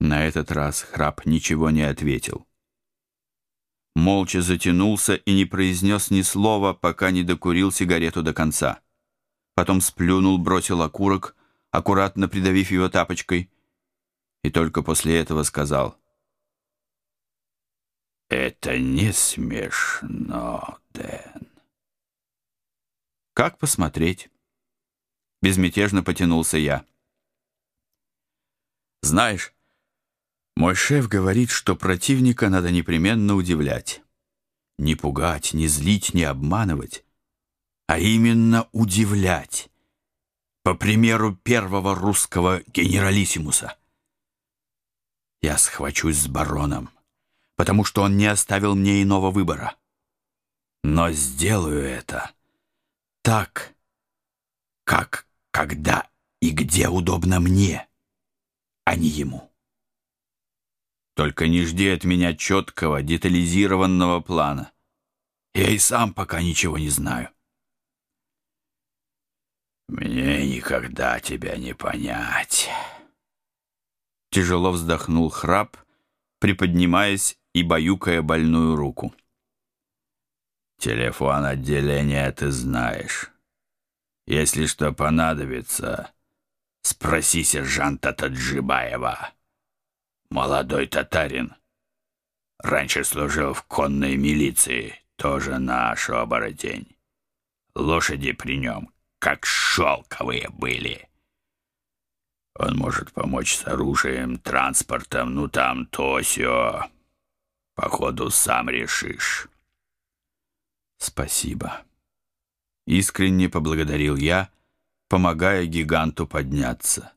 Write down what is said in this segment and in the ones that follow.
На этот раз храп ничего не ответил. Молча затянулся и не произнес ни слова, пока не докурил сигарету до конца. Потом сплюнул, бросил окурок, аккуратно придавив его тапочкой, и только после этого сказал. «Это не смешно, Дэн». «Как посмотреть?» Безмятежно потянулся я. «Знаешь, мой шеф говорит, что противника надо непременно удивлять. Не пугать, не злить, не обманывать, а именно удивлять. По примеру первого русского генералиссимуса. Я схвачусь с бароном, потому что он не оставил мне иного выбора. Но сделаю это так, как, когда и где удобно мне, а не ему. Только не жди от меня четкого, детализированного плана. Я и сам пока ничего не знаю. Мне никогда тебя не понять. Тяжело вздохнул храп, приподнимаясь и баюкая больную руку. Телефон отделения ты знаешь. Если что понадобится, спроси сержанта Таджибаева. Молодой татарин. Раньше служил в конной милиции, тоже наш оборотень. Лошади при нем, как шелковые были. Он может помочь с оружием, транспортом, ну там то сё. Походу, сам решишь. Спасибо. Искренне поблагодарил я, помогая гиганту подняться.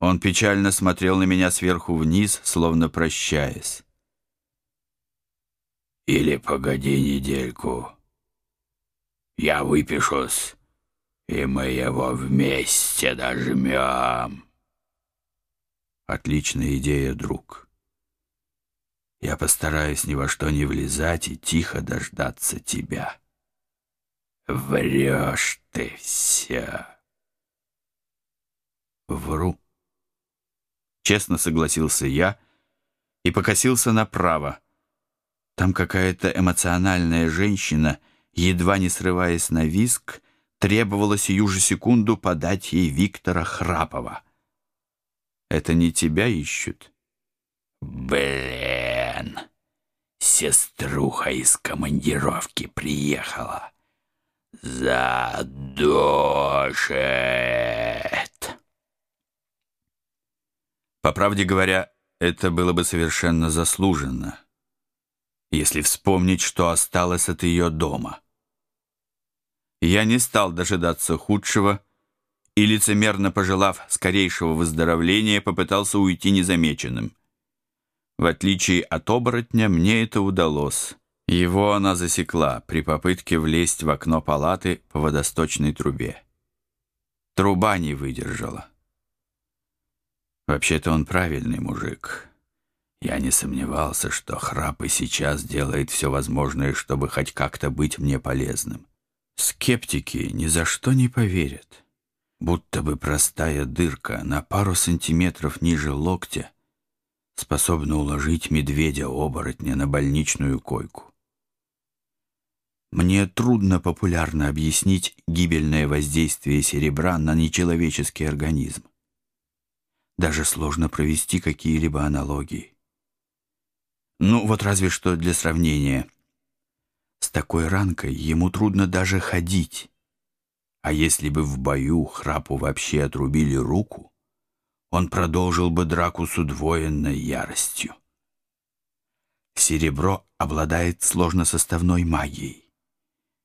Он печально смотрел на меня сверху вниз, словно прощаясь. «Или погоди недельку. Я выпишусь, и мы его вместе дожмем». Отличная идея, друг. Я постараюсь ни во что не влезать и тихо дождаться тебя. Врешь ты все. Вру. Честно согласился я и покосился направо. Там какая-то эмоциональная женщина, едва не срываясь на виск, требовала сию же секунду подать ей Виктора Храпова. «Это не тебя ищут?» «Блин! Сеструха из командировки приехала. Задушит!» По правде говоря, это было бы совершенно заслуженно, если вспомнить, что осталось от ее дома. Я не стал дожидаться худшего и, лицемерно пожелав скорейшего выздоровления, попытался уйти незамеченным. В отличие от оборотня, мне это удалось. Его она засекла при попытке влезть в окно палаты по водосточной трубе. Труба не выдержала. Вообще-то он правильный мужик. Я не сомневался, что храп и сейчас делает все возможное, чтобы хоть как-то быть мне полезным. Скептики ни за что не поверят. Будто бы простая дырка на пару сантиметров ниже локтя способна уложить медведя-оборотня на больничную койку. Мне трудно популярно объяснить гибельное воздействие серебра на нечеловеческий организм. Даже сложно провести какие-либо аналогии. Ну, вот разве что для сравнения. С такой ранкой ему трудно даже ходить. А если бы в бою храпу вообще отрубили руку, он продолжил бы драку с удвоенной яростью. Серебро обладает сложносоставной магией,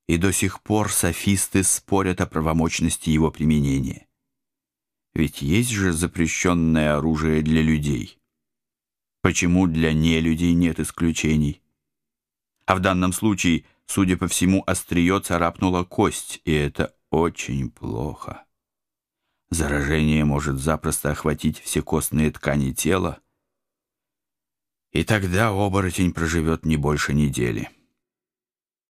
и до сих пор софисты спорят о правомочности его применения. Ведь есть же запрещенное оружие для людей. Почему для нелюдей нет исключений? А в данном случае, судя по всему, острие царапнула кость, и это очень плохо. Заражение может запросто охватить все костные ткани тела, и тогда оборотень проживет не больше недели.